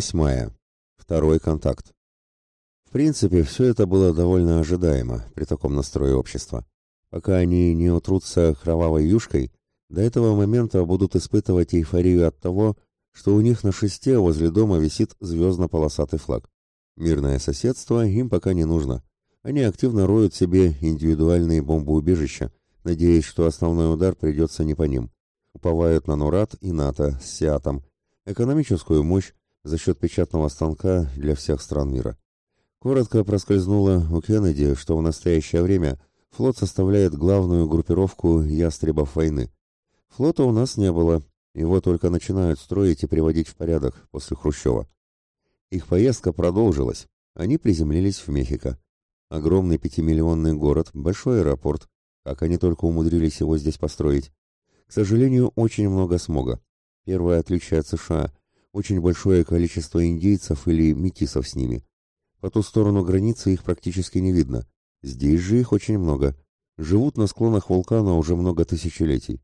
восьмая. Второй контакт. В принципе, все это было довольно ожидаемо при таком настрое общества. Пока они не утрутся кровавой юшкой, до этого момента будут испытывать эйфорию от того, что у них на шесте возле дома висит звездно-полосатый флаг. Мирное соседство им пока не нужно. Они активно роют себе индивидуальные бомбоубежища, надеясь, что основной удар придется не по ним. Уповают на Нурат и НАТО с Сиатом, экономическую мощь за счет печатного станка для всех стран мира. Коротко проскользнуло у Кеннеди, что в настоящее время флот составляет главную группировку ястребов войны. Флота у нас не было, его только начинают строить и приводить в порядок после Хрущева. Их поездка продолжилась. Они приземлились в Мехико. Огромный пятимиллионный город, большой аэропорт. Как они только умудрились его здесь построить. К сожалению, очень много смога. Первое отличие от США – очень большое количество индейцев или метисов с ними. По ту сторону границы их практически не видно. Здесь же их очень много. Живут на склонах вулкана уже много тысячелетий.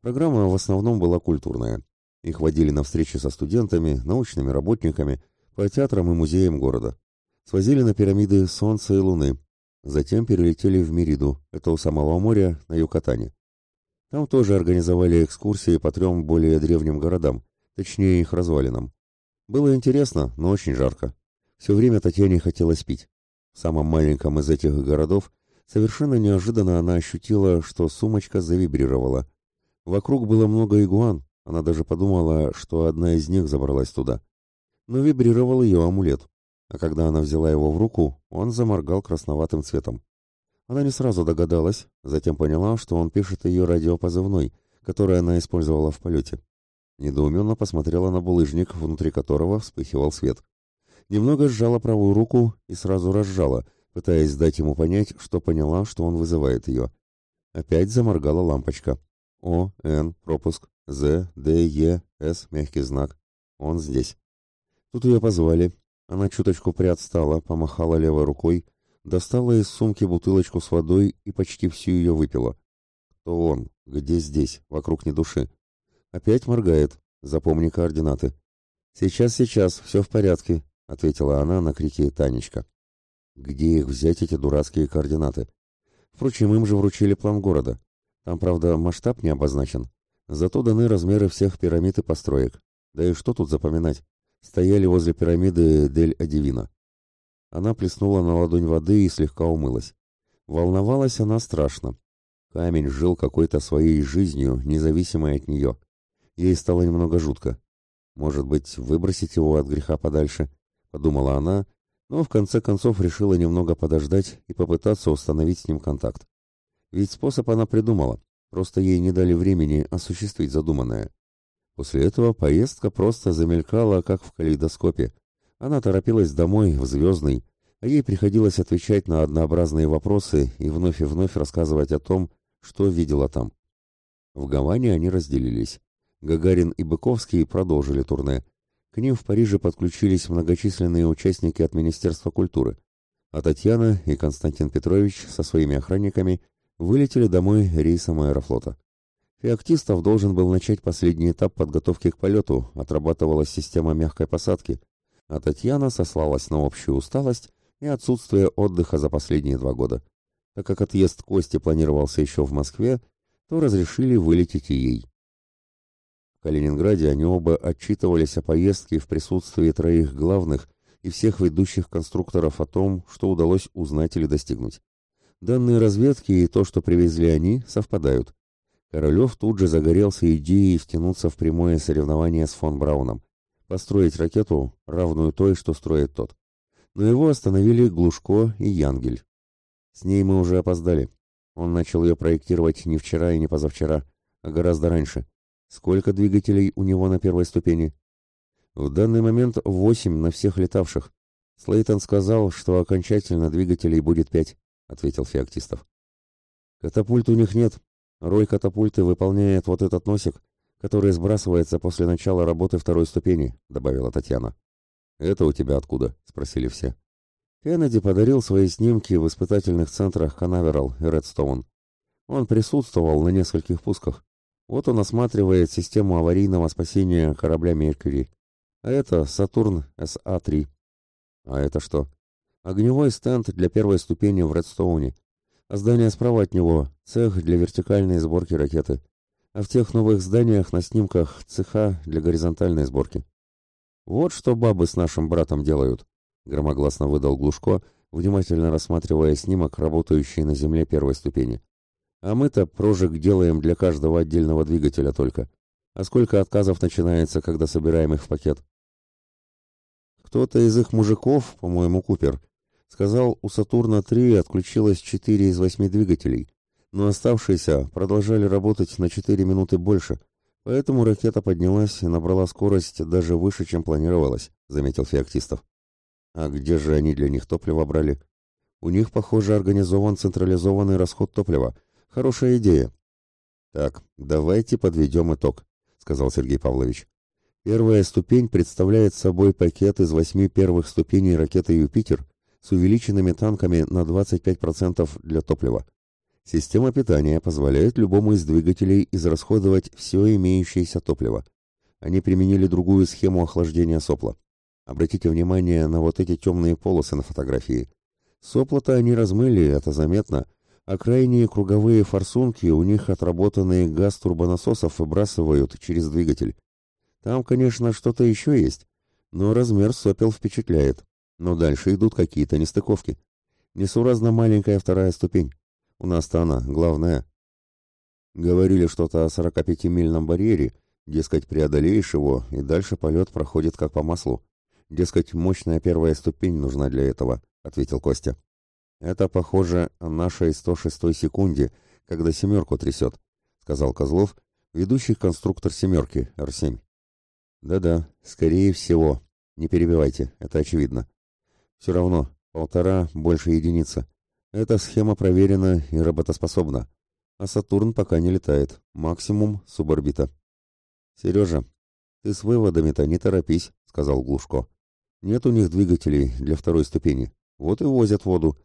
Программа в основном была культурная. Их водили на встречи со студентами, научными работниками, по театрам и музеям города. Свозили на пирамиды Солнца и Луны. Затем перелетели в Мериду, это у самого моря, на Юкатане. Там тоже организовали экскурсии по трем более древним городам, точнее их развалинам. Было интересно, но очень жарко. Все время Татьяне хотелось пить. В самом маленьком из этих городов совершенно неожиданно она ощутила, что сумочка завибрировала – Вокруг было много игуан, она даже подумала, что одна из них забралась туда. Но вибрировал ее амулет, а когда она взяла его в руку, он заморгал красноватым цветом. Она не сразу догадалась, затем поняла, что он пишет ее радиопозывной, который она использовала в полете. Недоуменно посмотрела на булыжник, внутри которого вспыхивал свет. Немного сжала правую руку и сразу разжала, пытаясь дать ему понять, что поняла, что он вызывает ее. Опять заморгала лампочка. О, Н, пропуск, З, Д, Е, С, мягкий знак. Он здесь. Тут ее позвали. Она чуточку приотстала, помахала левой рукой, достала из сумки бутылочку с водой и почти всю ее выпила. Кто он? Где здесь? Вокруг ни души. Опять моргает. Запомни координаты. Сейчас, сейчас, все в порядке, ответила она на крики Танечка. Где их взять, эти дурацкие координаты? Впрочем, им же вручили план города. Там, правда, масштаб не обозначен. Зато даны размеры всех пирамид и построек. Да и что тут запоминать? Стояли возле пирамиды Дель-Адивина. Она плеснула на ладонь воды и слегка умылась. Волновалась она страшно. Камень жил какой-то своей жизнью, независимой от нее. Ей стало немного жутко. Может быть, выбросить его от греха подальше, подумала она, но в конце концов решила немного подождать и попытаться установить с ним контакт. Ведь способ она придумала, просто ей не дали времени осуществить задуманное. После этого поездка просто замелькала, как в калейдоскопе. Она торопилась домой, в Звездный, а ей приходилось отвечать на однообразные вопросы и вновь и вновь рассказывать о том, что видела там. В Гаване они разделились. Гагарин и Быковский продолжили турне. К ним в Париже подключились многочисленные участники от Министерства культуры, а Татьяна и Константин Петрович со своими охранниками – вылетели домой рейсом аэрофлота. Феоктистов должен был начать последний этап подготовки к полету, отрабатывалась система мягкой посадки, а Татьяна сослалась на общую усталость и отсутствие отдыха за последние два года. Так как отъезд Кости планировался еще в Москве, то разрешили вылететь и ей. Калининграде они оба отчитывались о поездке в присутствии троих главных и всех ведущих конструкторов о том, что удалось узнать или достигнуть. Данные разведки и то, что привезли они, совпадают. Королев тут же загорелся идеей втянуться в прямое соревнование с фон Брауном, построить ракету, равную той, что строит тот. Но его остановили Глушко и Янгель. С ней мы уже опоздали. Он начал ее проектировать не вчера и не позавчера, а гораздо раньше. Сколько двигателей у него на первой ступени? В данный момент восемь на всех летавших. Слейтон сказал, что окончательно двигателей будет пять. — ответил Феоктистов. «Катапульт у них нет. Роль катапульты выполняет вот этот носик, который сбрасывается после начала работы второй ступени», — добавила Татьяна. «Это у тебя откуда?» — спросили все. Кеннеди подарил свои снимки в испытательных центрах Канаверал и Редстоун. Он присутствовал на нескольких пусках. Вот он осматривает систему аварийного спасения корабля «Меркьюри». А это Сатурн СА-3. А это что? Огневой стенд для первой ступени в Редстоуне. А здание справа от него – цех для вертикальной сборки ракеты. А в тех новых зданиях на снимках цеха для горизонтальной сборки. Вот что бабы с нашим братом делают, громогласно выдал Глушко, внимательно рассматривая снимок, работающий на земле первой ступени. А мы-то прожиг делаем для каждого отдельного двигателя только. А сколько отказов начинается, когда собираем их в пакет? Кто-то из их мужиков, по-моему, Купер, сказал, у Сатурна-3 отключилось 4 из 8 двигателей, но оставшиеся продолжали работать на 4 минуты больше, поэтому ракета поднялась и набрала скорость даже выше, чем планировалось, заметил Феоктистов. А где же они для них топливо брали? У них, похоже, организован централизованный расход топлива, Хорошая идея. Так, давайте подведем итог, сказал Сергей Павлович. Первая ступень представляет собой пакет из восьми первых ступеней ракеты «Юпитер» с увеличенными танками на 25% для топлива. Система питания позволяет любому из двигателей израсходовать все имеющееся топливо. Они применили другую схему охлаждения сопла. Обратите внимание на вот эти темные полосы на фотографии. Сопла-то они размыли, это заметно, а крайние круговые форсунки у них отработанные газ турбонасосов выбрасывают через двигатель. Там, конечно, что-то еще есть, но размер сопел впечатляет. Но дальше идут какие-то нестыковки. Несуразно маленькая вторая ступень. У нас-то она, главная. Говорили что-то о 45-мильном барьере, дескать, преодолеешь его, и дальше полет проходит как по маслу. Дескать, мощная первая ступень нужна для этого, ответил Костя. «Это похоже о нашей 106-й секунде, когда семерку трясет», — сказал Козлов, ведущий конструктор семерки, Р-7. «Да-да, скорее всего. Не перебивайте, это очевидно. Все равно, полтора больше единицы. Эта схема проверена и работоспособна. А Сатурн пока не летает, максимум суборбита». «Сережа, ты с выводами-то не торопись», — сказал Глушко. «Нет у них двигателей для второй ступени. Вот и возят воду,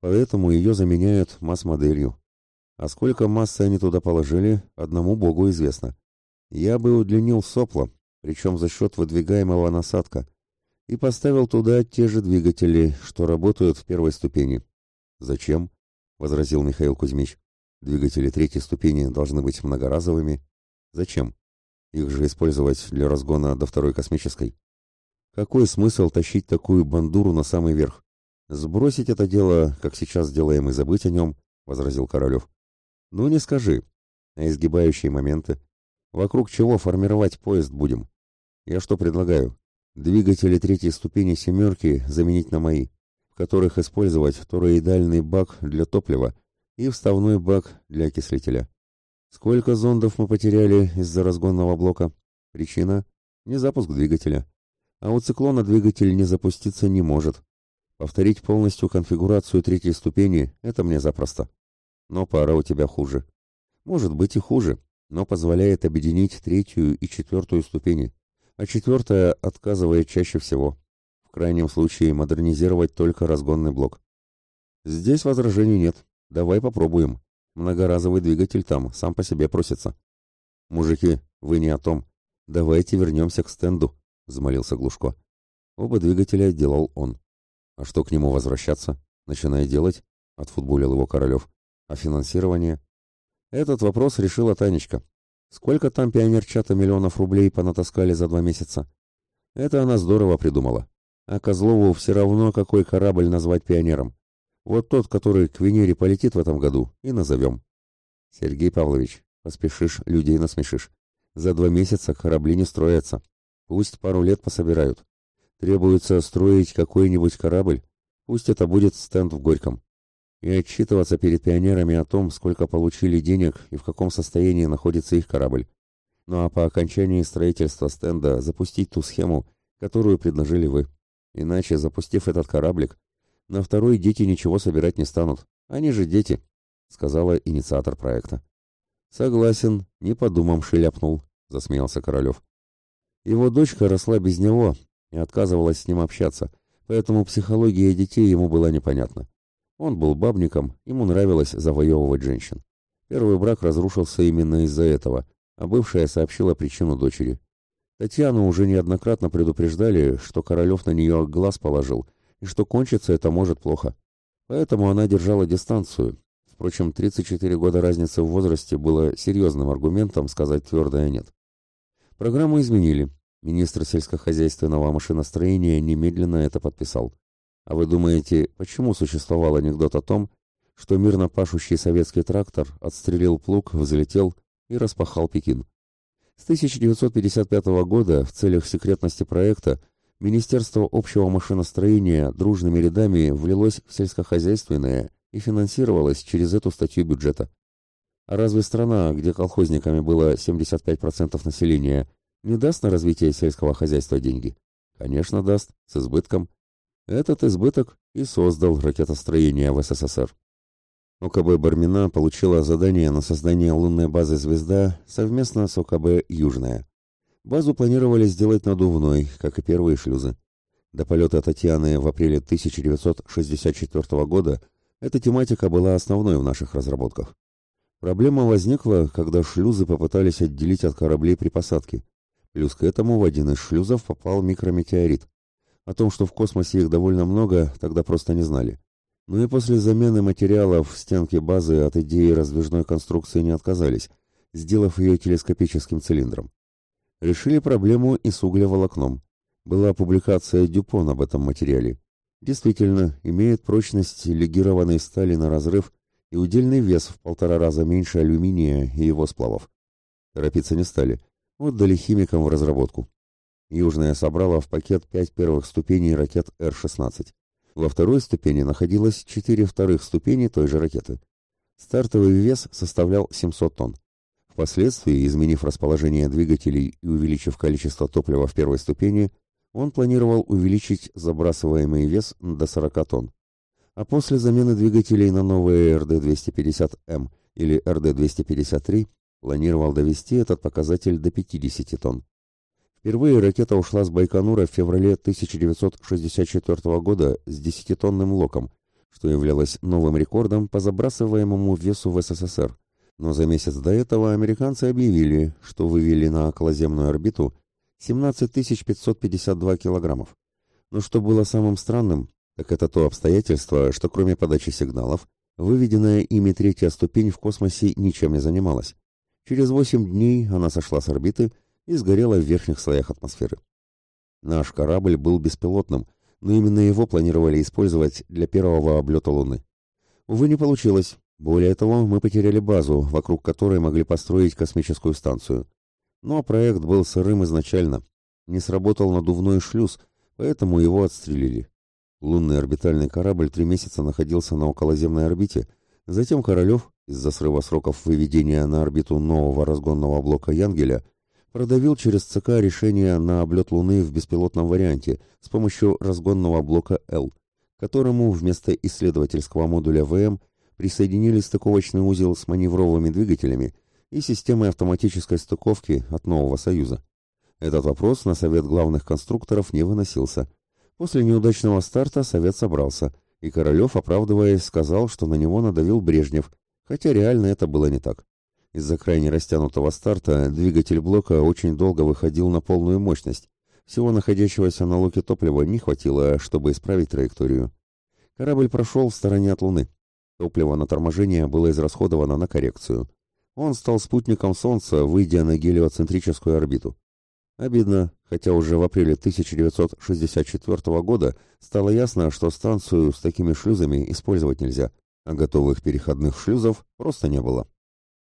Поэтому ее заменяют масс-моделью. А сколько массы они туда положили, одному богу известно. Я бы удлинил сопло, причем за счет выдвигаемого насадка, и поставил туда те же двигатели, что работают в первой ступени. «Зачем?» — возразил Михаил Кузьмич. «Двигатели третьей ступени должны быть многоразовыми. Зачем? Их же использовать для разгона до второй космической. Какой смысл тащить такую бандуру на самый верх? «Сбросить это дело, как сейчас делаем, и забыть о нем», — возразил Королев. «Ну, не скажи. А изгибающие моменты? Вокруг чего формировать поезд будем? Я что предлагаю? Двигатели третьей ступени «семерки» заменить на мои, в которых использовать тороидальный бак для топлива и вставной бак для окислителя. Сколько зондов мы потеряли из-за разгонного блока? Причина — не запуск двигателя. А у циклона двигатель не запуститься не может, Повторить полностью конфигурацию третьей ступени – это мне запросто. Но пара у тебя хуже. Может быть и хуже, но позволяет объединить третью и четвертую ступени, а четвертая отказывает чаще всего. В крайнем случае модернизировать только разгонный блок. Здесь возражений нет. Давай попробуем. Многоразовый двигатель там, сам по себе просится. Мужики, вы не о том. Давайте вернемся к стенду, взмолился Глушко. Оба двигателя делал он. А что к нему возвращаться? Начиная делать? Отфутболил его Королев. А финансирование? Этот вопрос решила Танечка. Сколько там пионерчата миллионов рублей понатаскали за два месяца? Это она здорово придумала. А Козлову все равно, какой корабль назвать пионером. Вот тот, который к Венере полетит в этом году, и назовем. Сергей Павлович, поспешишь, людей насмешишь. За два месяца корабли не строятся. Пусть пару лет пособирают. Требуется строить какой-нибудь корабль, пусть это будет стенд в Горьком, и отчитываться перед пионерами о том, сколько получили денег и в каком состоянии находится их корабль. Ну а по окончании строительства стенда запустить ту схему, которую предложили вы. Иначе, запустив этот кораблик, на второй дети ничего собирать не станут. Они же дети, сказала инициатор проекта. Согласен, не подумавши ляпнул, засмеялся Королев. Его дочка росла без него, и отказывалась с ним общаться, поэтому психология детей ему была непонятна. Он был бабником, ему нравилось завоевывать женщин. Первый брак разрушился именно из-за этого, а бывшая сообщила причину дочери. Татьяну уже неоднократно предупреждали, что Королев на нее глаз положил, и что кончиться это может плохо. Поэтому она держала дистанцию. Впрочем, 34 года разницы в возрасте было серьезным аргументом сказать твердое «нет». Программу изменили. Министр сельскохозяйственного машиностроения немедленно это подписал. А вы думаете, почему существовал анекдот о том, что мирно пашущий советский трактор отстрелил плуг, взлетел и распахал Пекин? С 1955 года в целях секретности проекта Министерство общего машиностроения дружными рядами влилось в сельскохозяйственное и финансировалось через эту статью бюджета. А разве страна, где колхозниками было 75% населения, не даст на развитие сельского хозяйства деньги? Конечно, даст, с избытком. Этот избыток и создал ракетостроение в СССР. ОКБ Бармина получила задание на создание лунной базы «Звезда» совместно с ОКБ «Южная». Базу планировали сделать надувной, как и первые шлюзы. До полета Татьяны в апреле 1964 года эта тематика была основной в наших разработках. Проблема возникла, когда шлюзы попытались отделить от кораблей при посадке. Плюс к этому в один из шлюзов попал микрометеорит. О том, что в космосе их довольно много, тогда просто не знали. Ну и после замены материалов в стенке базы от идеи раздвижной конструкции не отказались, сделав ее телескопическим цилиндром. Решили проблему и с углеволокном. Была публикация Дюпон об этом материале. Действительно, имеет прочность легированной стали на разрыв и удельный вес в полтора раза меньше алюминия и его сплавов. Торопиться не стали. Отдали химикам в разработку. Южная собрала в пакет пять первых ступеней ракет Р-16. Во второй ступени находилось четыре вторых ступени той же ракеты. Стартовый вес составлял 700 тонн. Впоследствии, изменив расположение двигателей и увеличив количество топлива в первой ступени, он планировал увеличить забрасываемый вес до 40 тонн. А после замены двигателей на новые РД-250М или РД-253 планировал довести этот показатель до 50 тонн. Впервые ракета ушла с Байконура в феврале 1964 года с 10-тонным локом, что являлось новым рекордом по забрасываемому весу в СССР. Но за месяц до этого американцы объявили, что вывели на околоземную орбиту 17 552 килограммов. Но что было самым странным, так это то обстоятельство, что кроме подачи сигналов, выведенная ими третья ступень в космосе ничем не занималась. Через 8 дней она сошла с орбиты и сгорела в верхних слоях атмосферы. Наш корабль был беспилотным, но именно его планировали использовать для первого облета Луны. Увы, не получилось. Более того, мы потеряли базу, вокруг которой могли построить космическую станцию. Но проект был сырым изначально. Не сработал надувной шлюз, поэтому его отстрелили. Лунный орбитальный корабль три месяца находился на околоземной орбите, затем Королев, из-за срыва сроков выведения на орбиту нового разгонного блока Янгеля, продавил через ЦК решение на облет Луны в беспилотном варианте с помощью разгонного блока Л, которому вместо исследовательского модуля ВМ присоединили стыковочный узел с маневровыми двигателями и системой автоматической стыковки от Нового Союза. Этот вопрос на Совет главных конструкторов не выносился. После неудачного старта Совет собрался, и Королев, оправдываясь, сказал, что на него надавил Брежнев, хотя реально это было не так. Из-за крайне растянутого старта двигатель блока очень долго выходил на полную мощность. Всего находящегося на луке топлива не хватило, чтобы исправить траекторию. Корабль прошел в стороне от Луны. Топливо на торможение было израсходовано на коррекцию. Он стал спутником Солнца, выйдя на гелиоцентрическую орбиту. Обидно, хотя уже в апреле 1964 года стало ясно, что станцию с такими шлюзами использовать нельзя, а готовых переходных шлюзов просто не было.